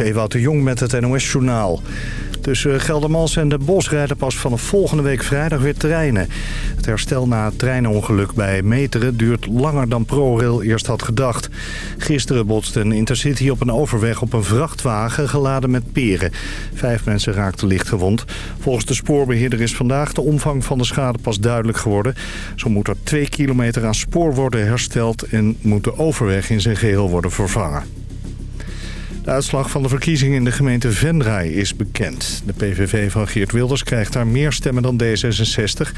is Ewout de Jong met het NOS-journaal. Tussen Geldermals en de Bosch rijden pas vanaf volgende week vrijdag weer treinen. Het herstel na het treinongeluk bij Meteren duurt langer dan ProRail eerst had gedacht. Gisteren botste een intercity op een overweg op een vrachtwagen geladen met peren. Vijf mensen raakten licht gewond. Volgens de spoorbeheerder is vandaag de omvang van de schade pas duidelijk geworden. Zo moet er twee kilometer aan spoor worden hersteld en moet de overweg in zijn geheel worden vervangen. De uitslag van de verkiezingen in de gemeente Venray is bekend. De PVV van Geert Wilders krijgt daar meer stemmen dan D66...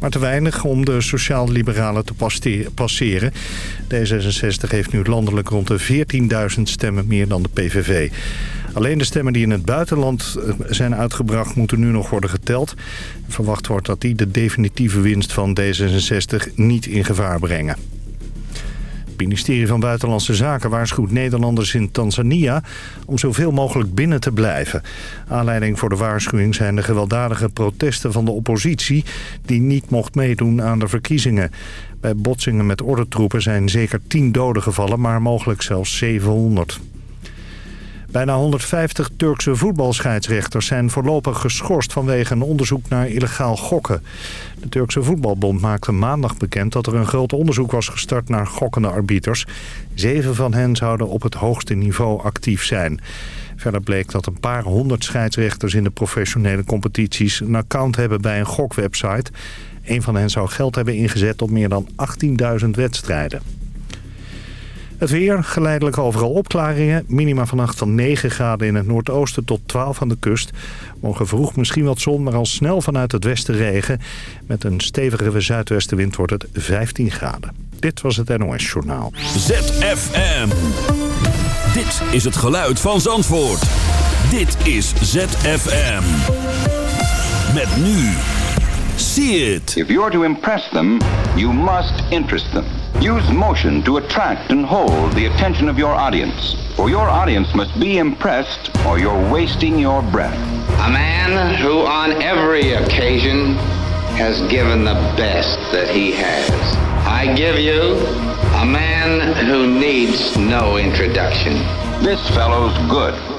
maar te weinig om de sociaal-liberalen te passeren. D66 heeft nu landelijk rond de 14.000 stemmen meer dan de PVV. Alleen de stemmen die in het buitenland eh, zijn uitgebracht moeten nu nog worden geteld. Verwacht wordt dat die de definitieve winst van D66 niet in gevaar brengen. Het ministerie van Buitenlandse Zaken waarschuwt Nederlanders in Tanzania om zoveel mogelijk binnen te blijven. Aanleiding voor de waarschuwing zijn de gewelddadige protesten van de oppositie die niet mocht meedoen aan de verkiezingen. Bij botsingen met ordentroepen zijn zeker 10 doden gevallen, maar mogelijk zelfs 700. Bijna 150 Turkse voetbalscheidsrechters zijn voorlopig geschorst vanwege een onderzoek naar illegaal gokken. De Turkse voetbalbond maakte maandag bekend dat er een groot onderzoek was gestart naar gokkende arbiters. Zeven van hen zouden op het hoogste niveau actief zijn. Verder bleek dat een paar honderd scheidsrechters in de professionele competities een account hebben bij een gokwebsite. Een van hen zou geld hebben ingezet op meer dan 18.000 wedstrijden. Het weer, geleidelijk overal opklaringen. Minima vannacht van 9 graden in het noordoosten tot 12 aan de kust. Morgen vroeg misschien wat zon, maar al snel vanuit het westen regen. Met een stevige zuidwestenwind wordt het 15 graden. Dit was het NOS Journaal. ZFM. Dit is het geluid van Zandvoort. Dit is ZFM. Met nu. See it. If you're to impress them, you must interest them. Use motion to attract and hold the attention of your audience. For your audience must be impressed or you're wasting your breath. A man who on every occasion has given the best that he has. I give you a man who needs no introduction. This fellow's good.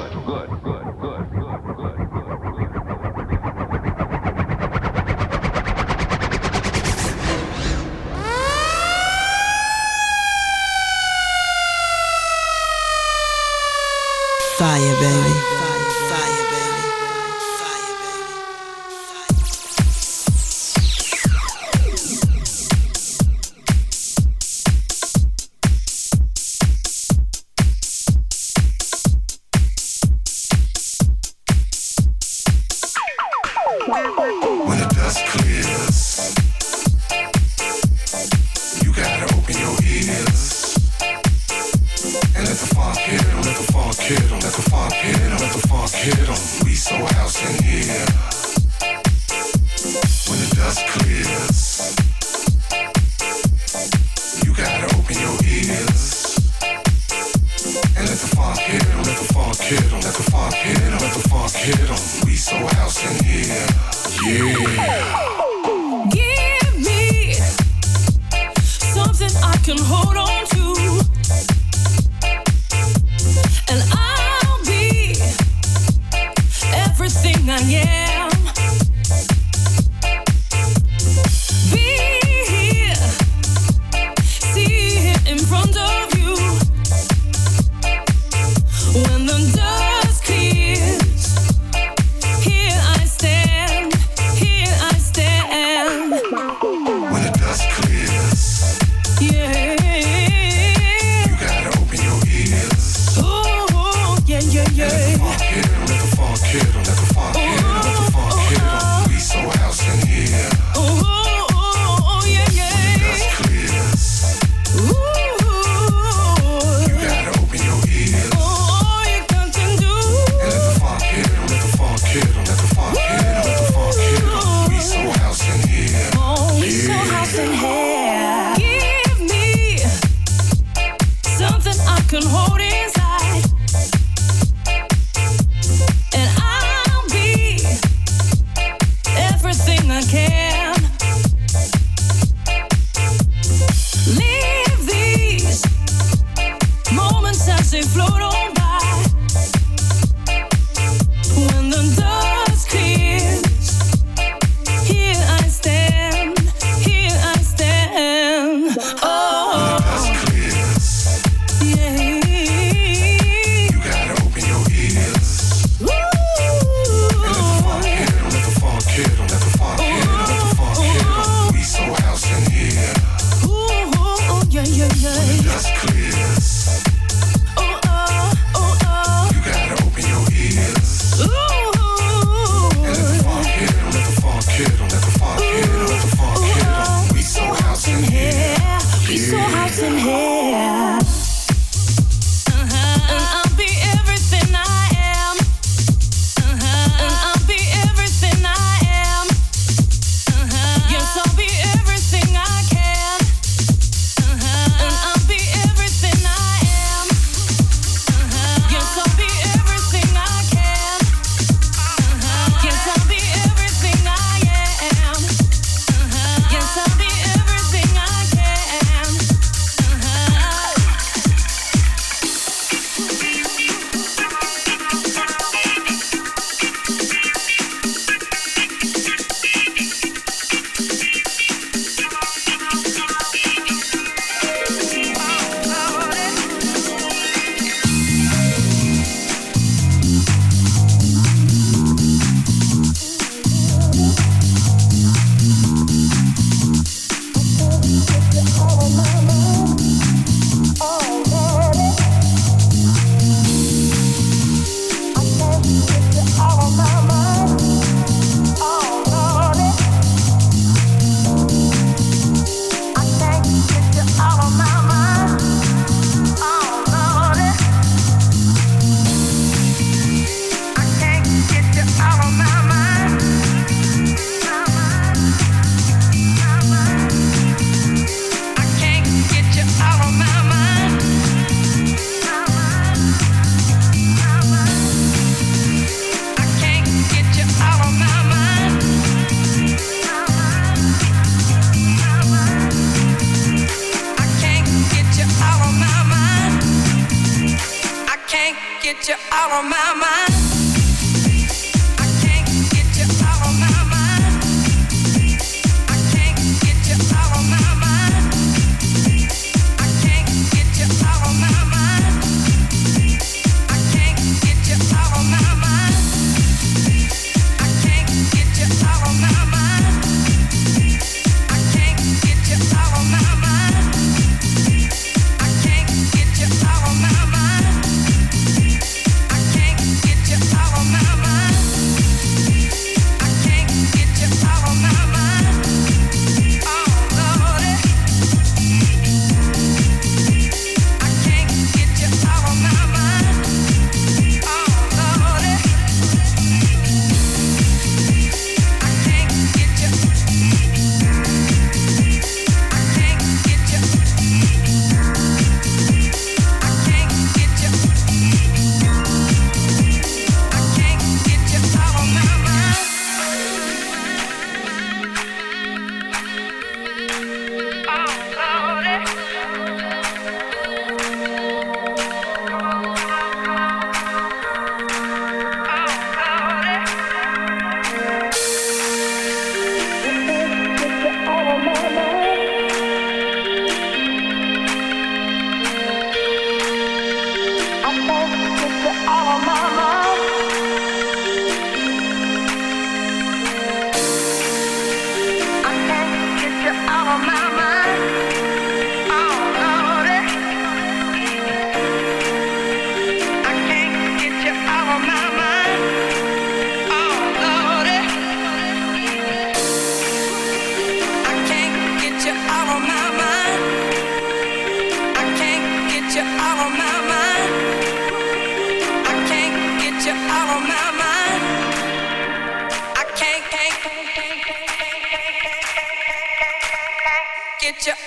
mind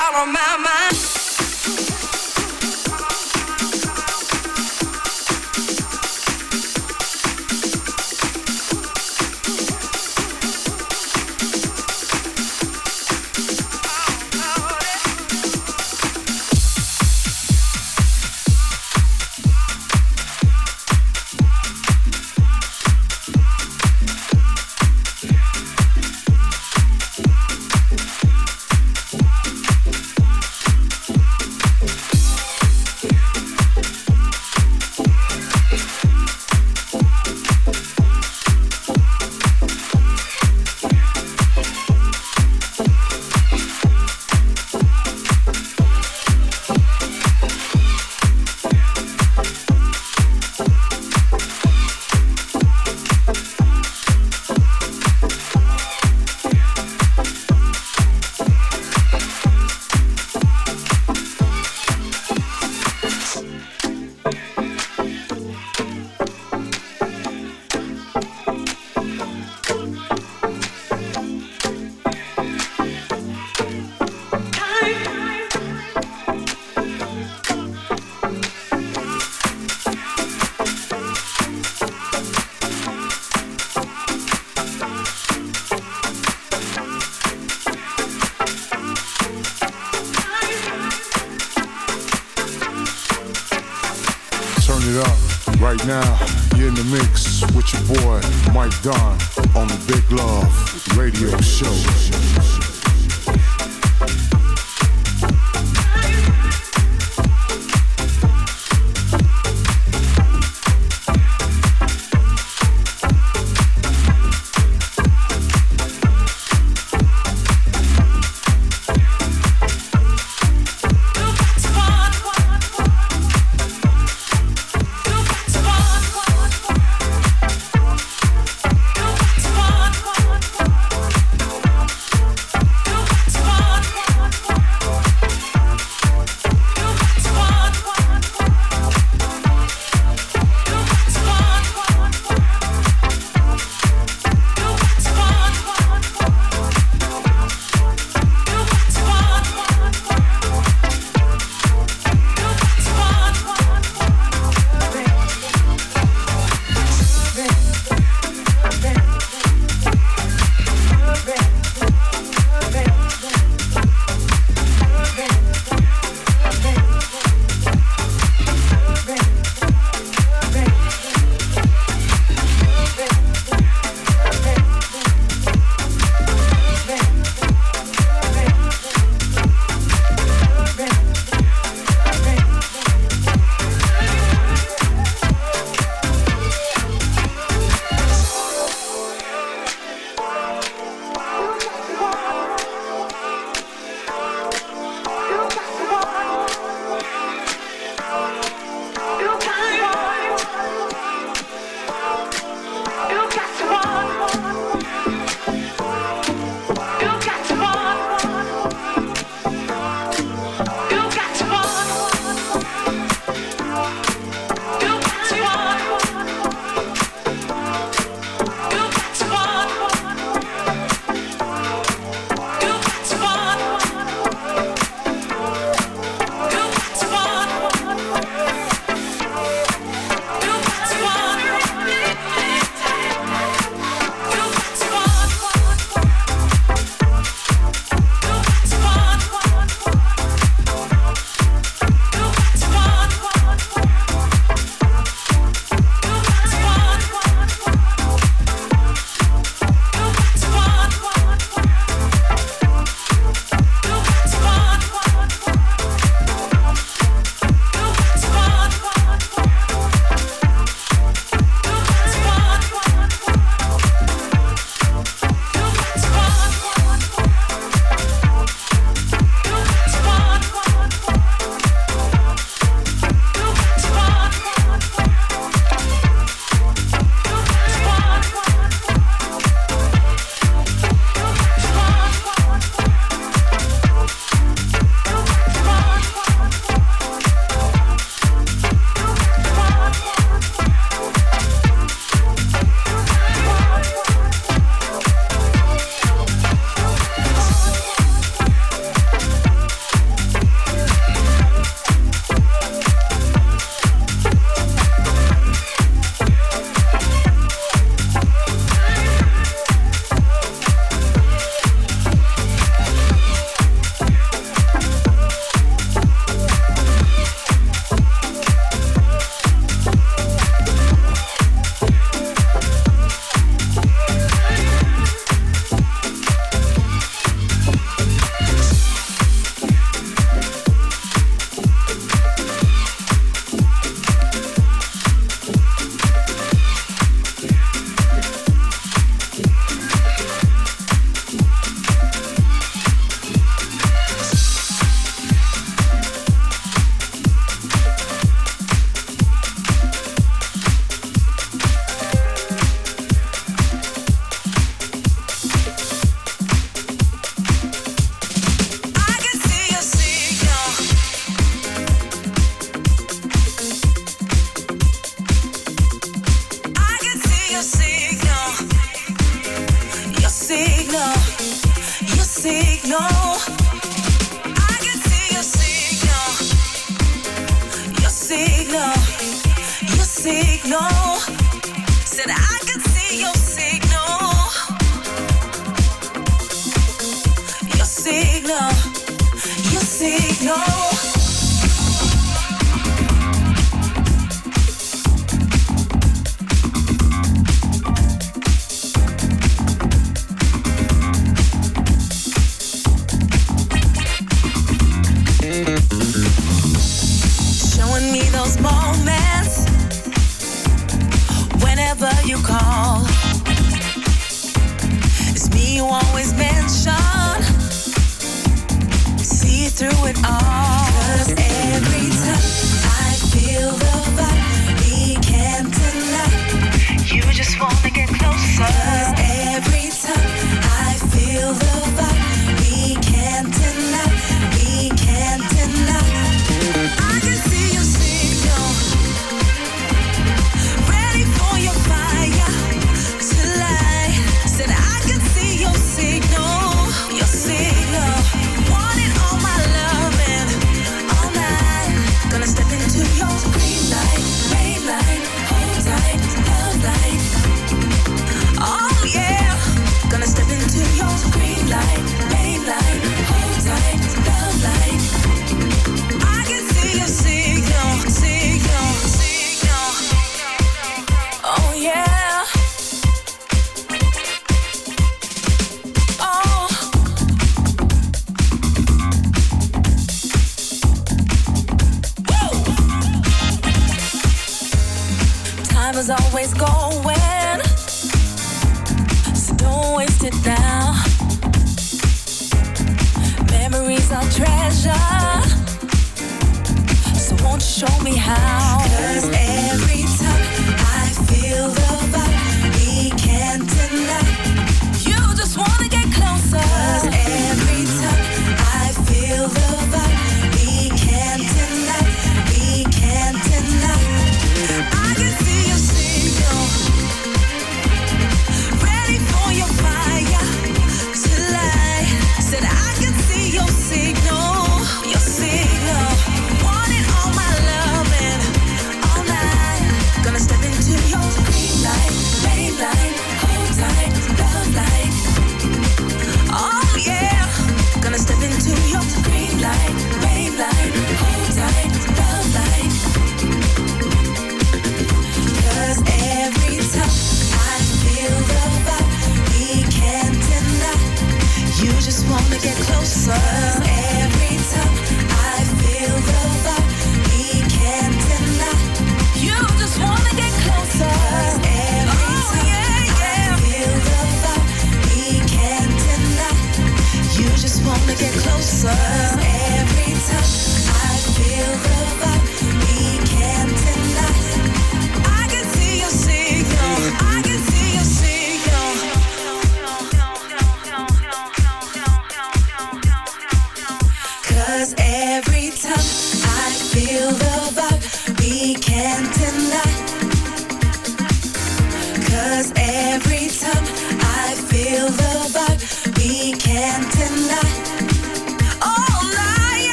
out of my mind. mix with your boy Mike Don on the Big Love Radio Show.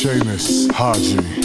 Seamus Haji.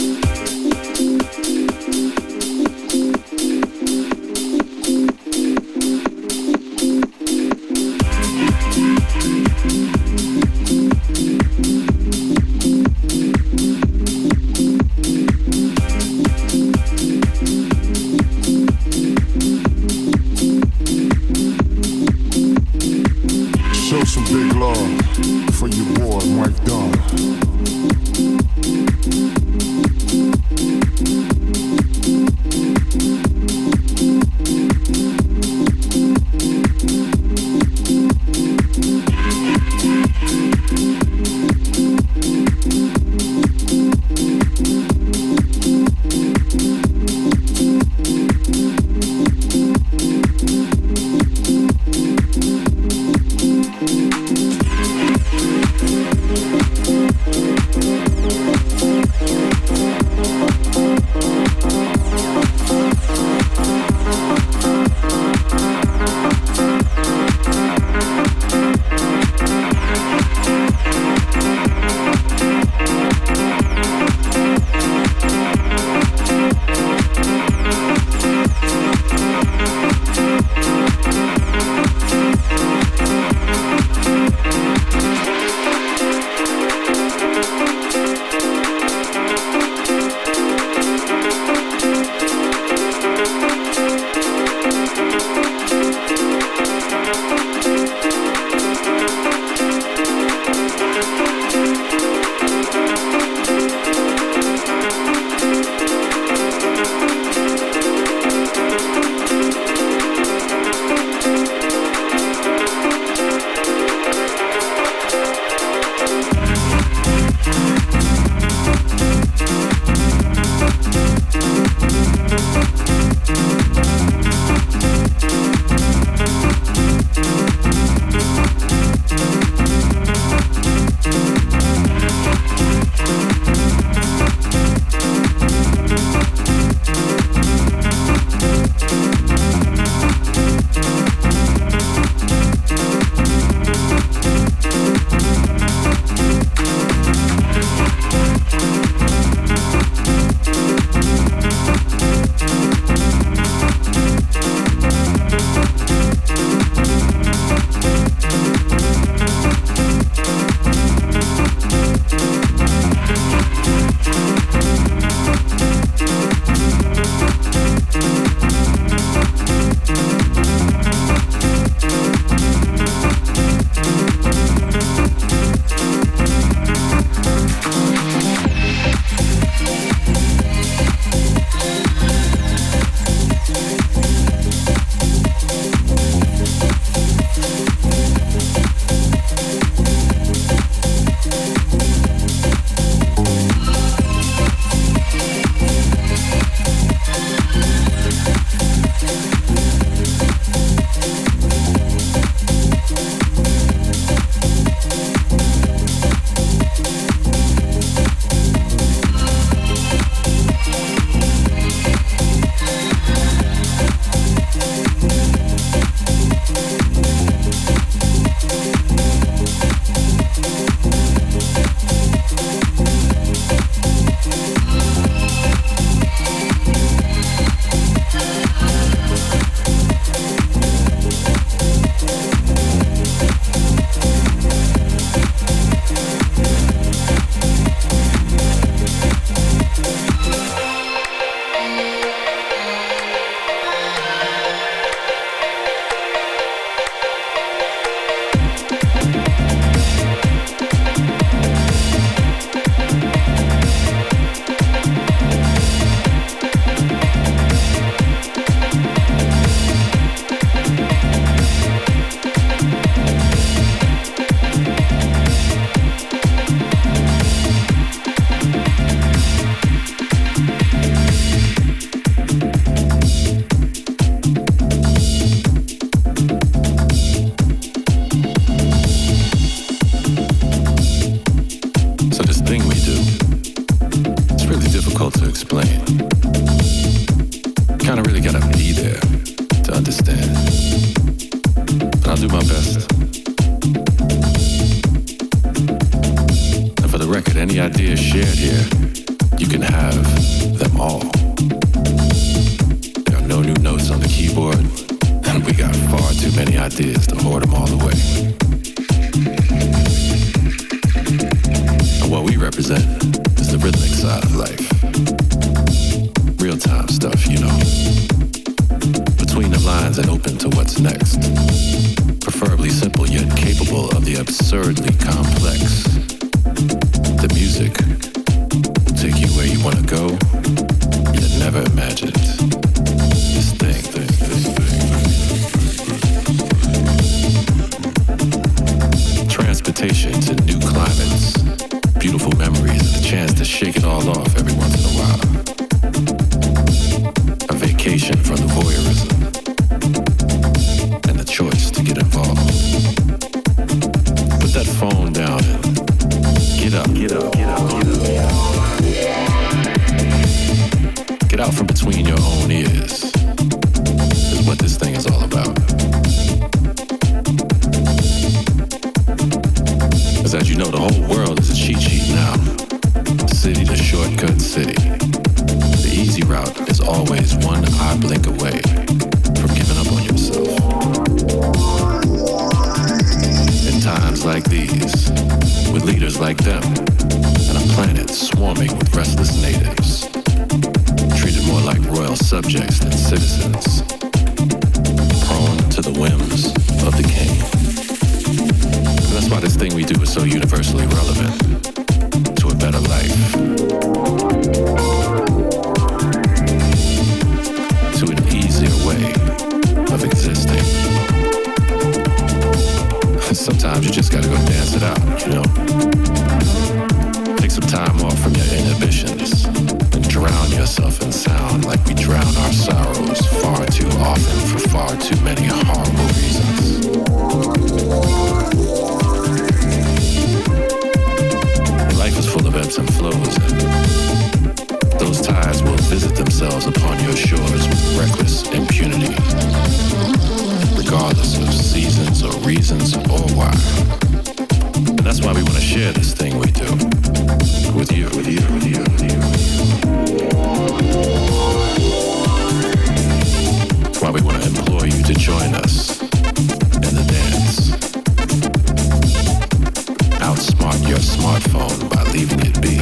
alone by leaving it be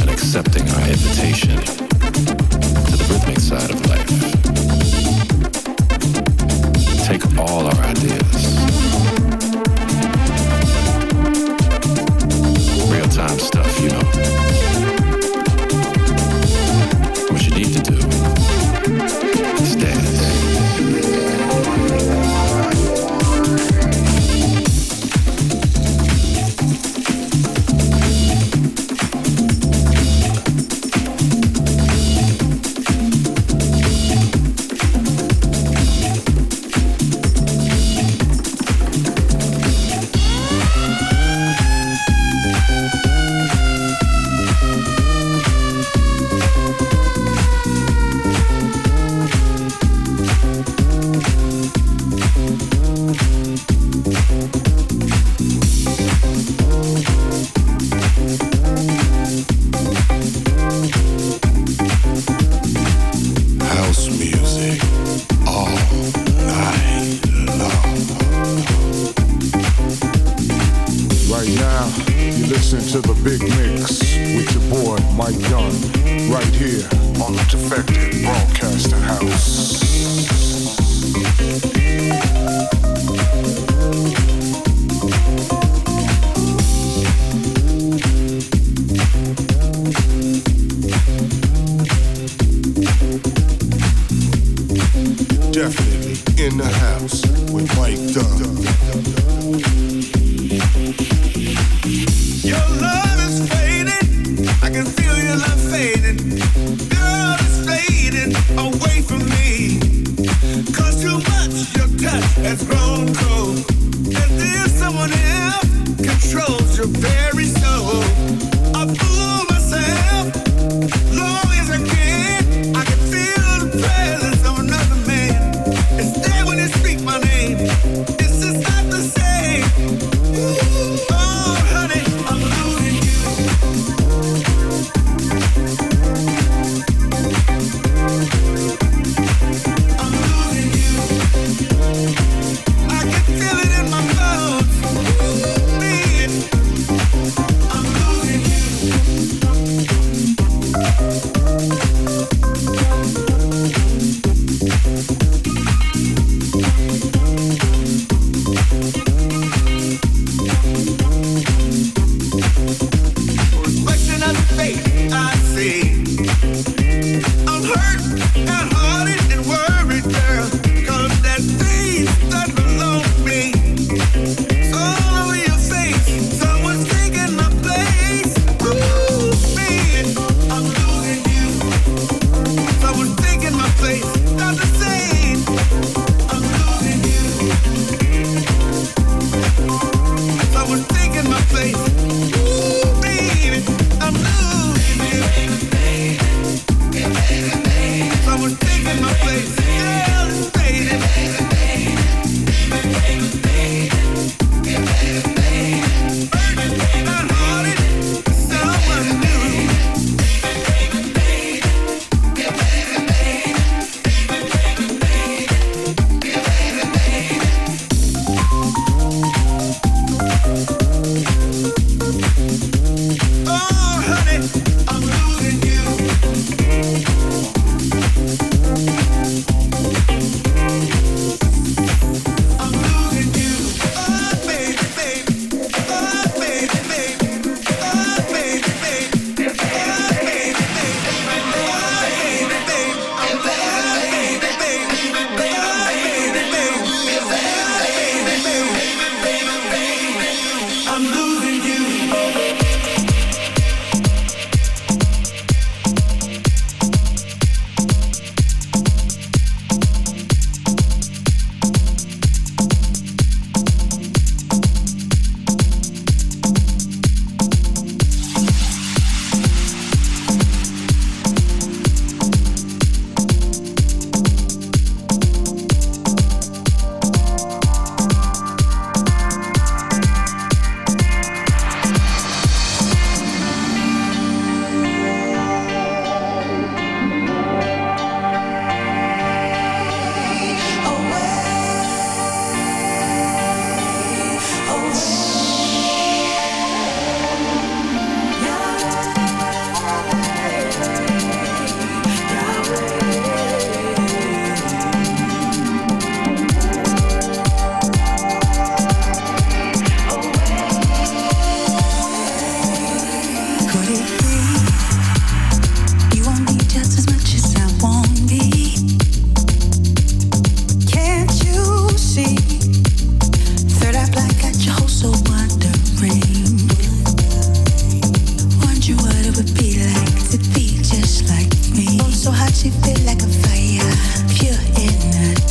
and accepting our invitation to the rhythmic side of life. Your touch has grown cold.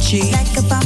cheek. Like a bomb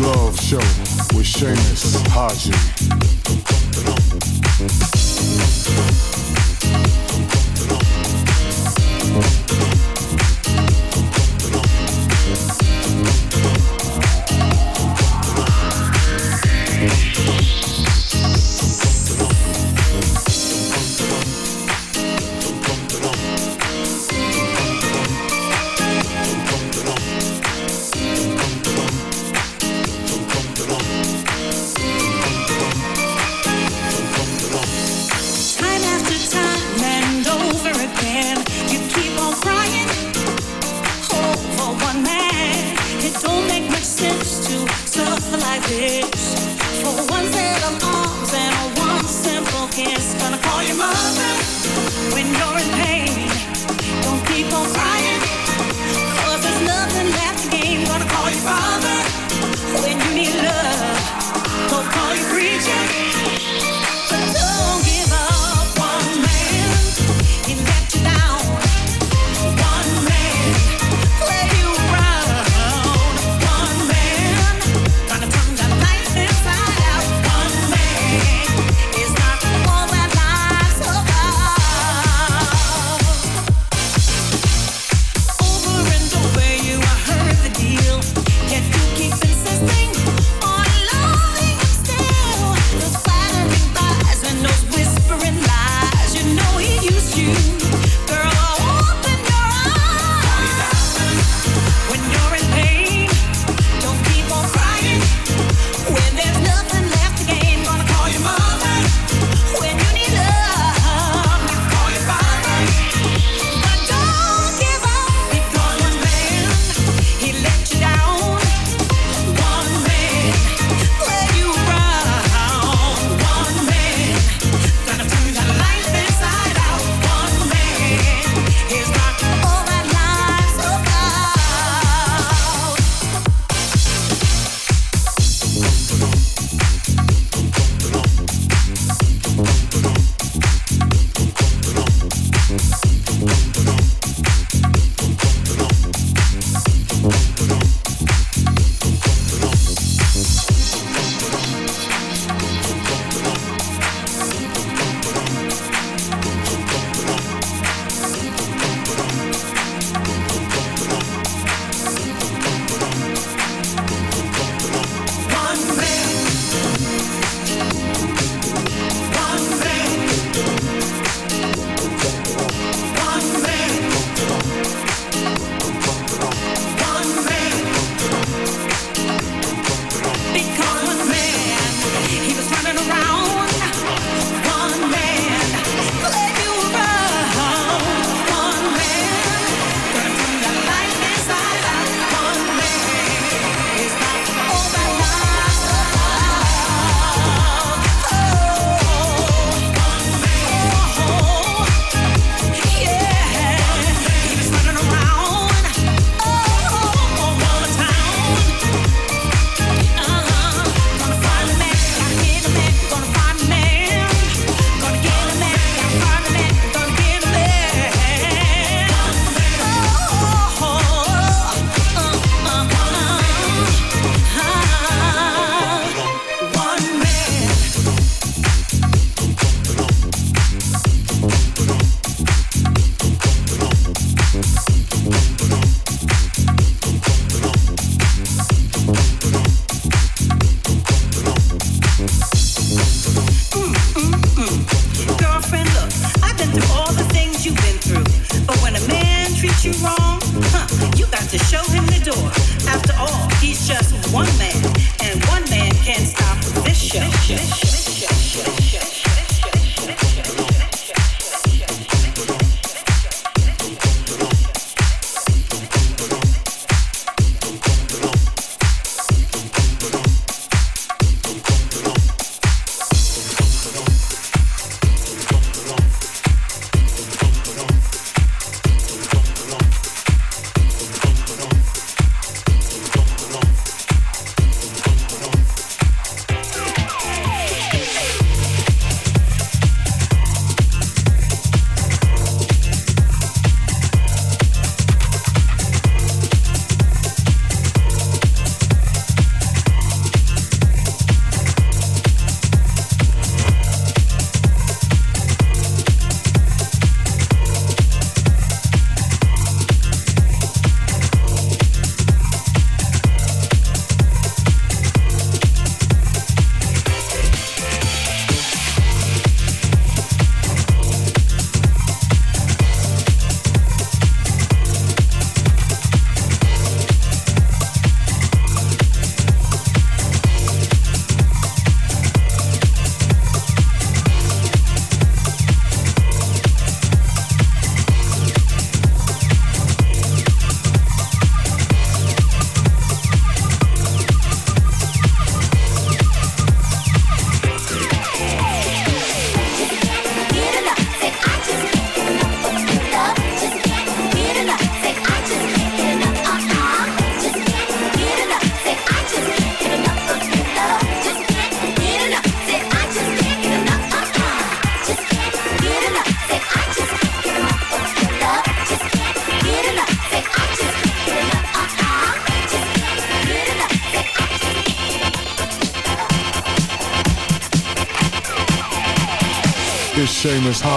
Love Show with Seamus Haji.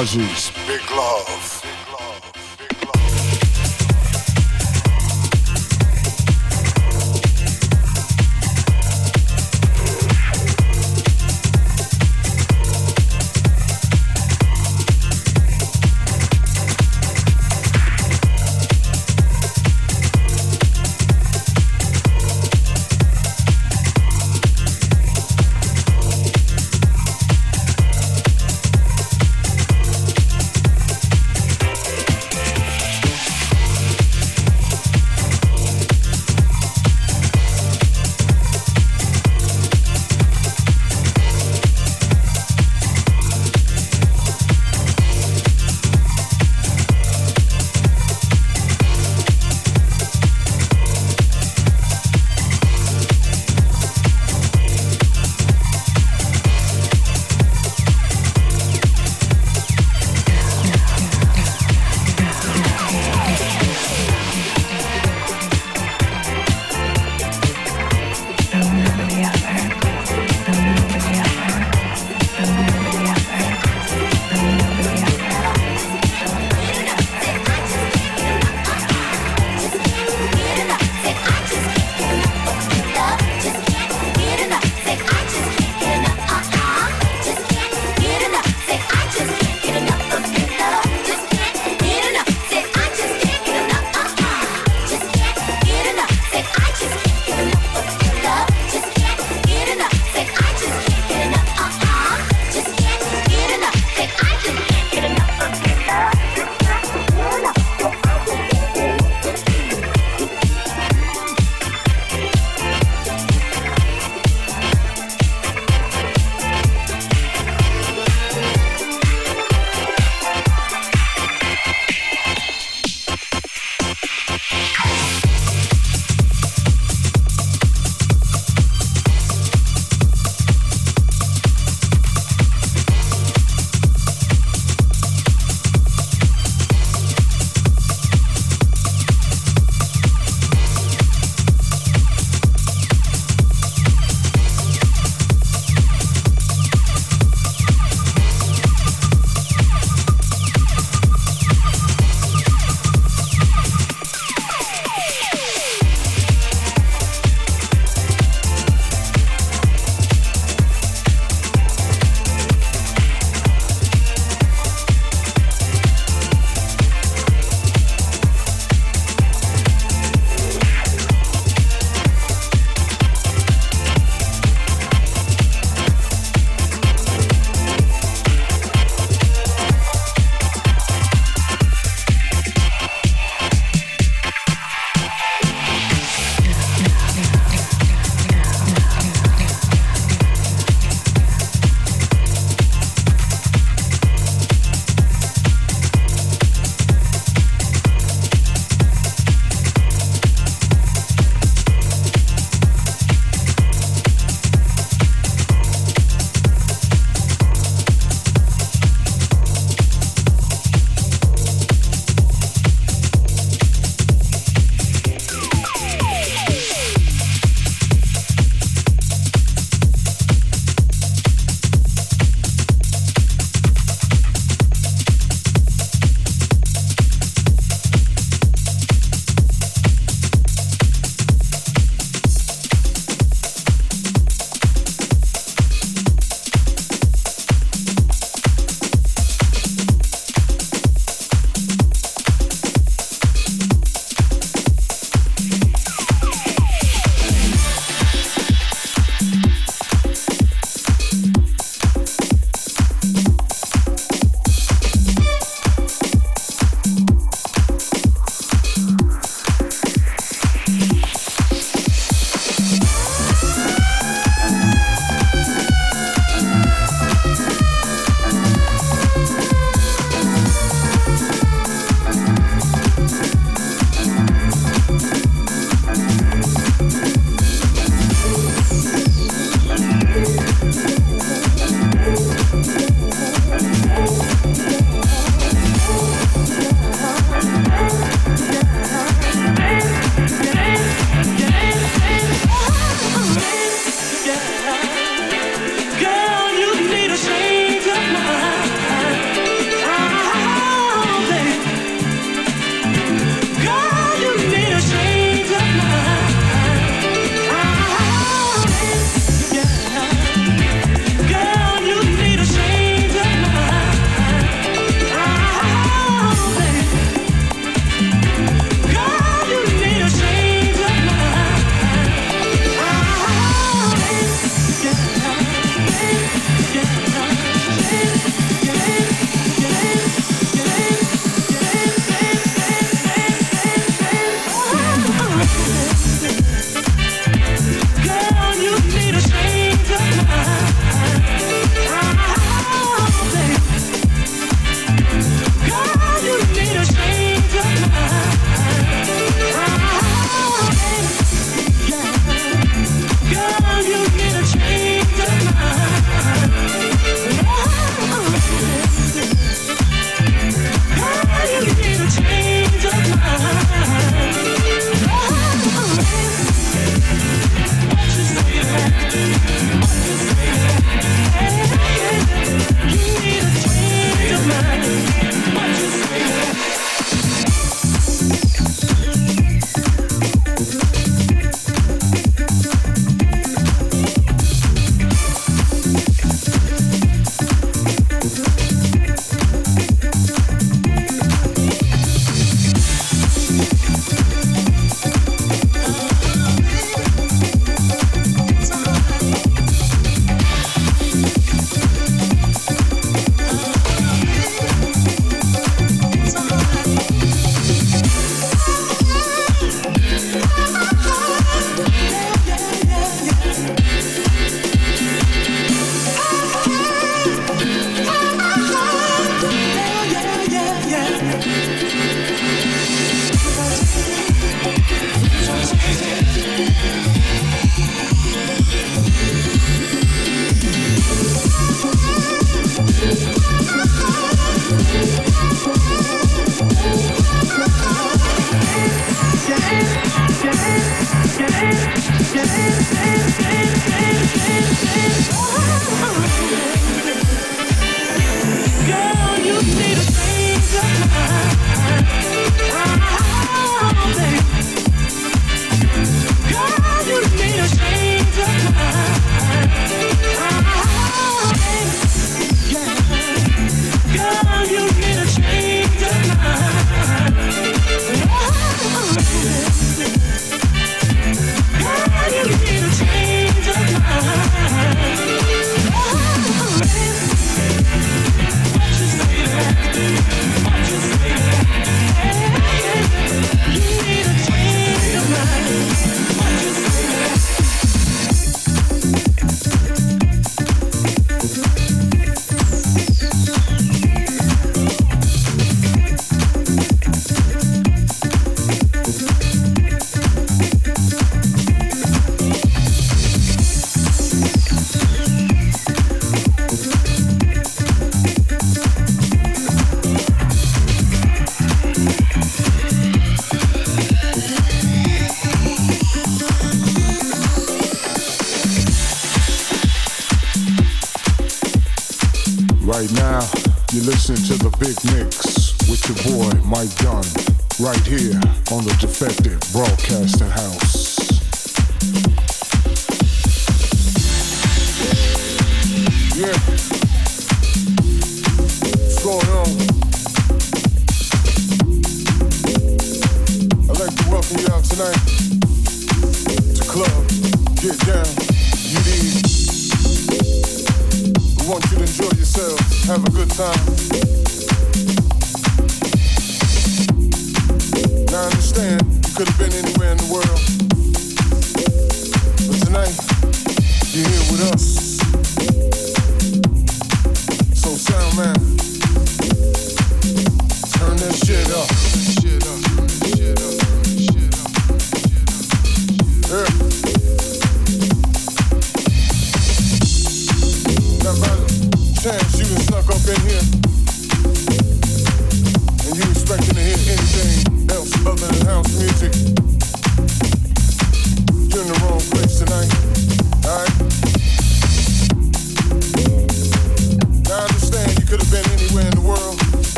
Ozzy's Big Love. Right now, you listen to the big mix with your boy Mike Dunn, right here on the Defective Broadcasting House.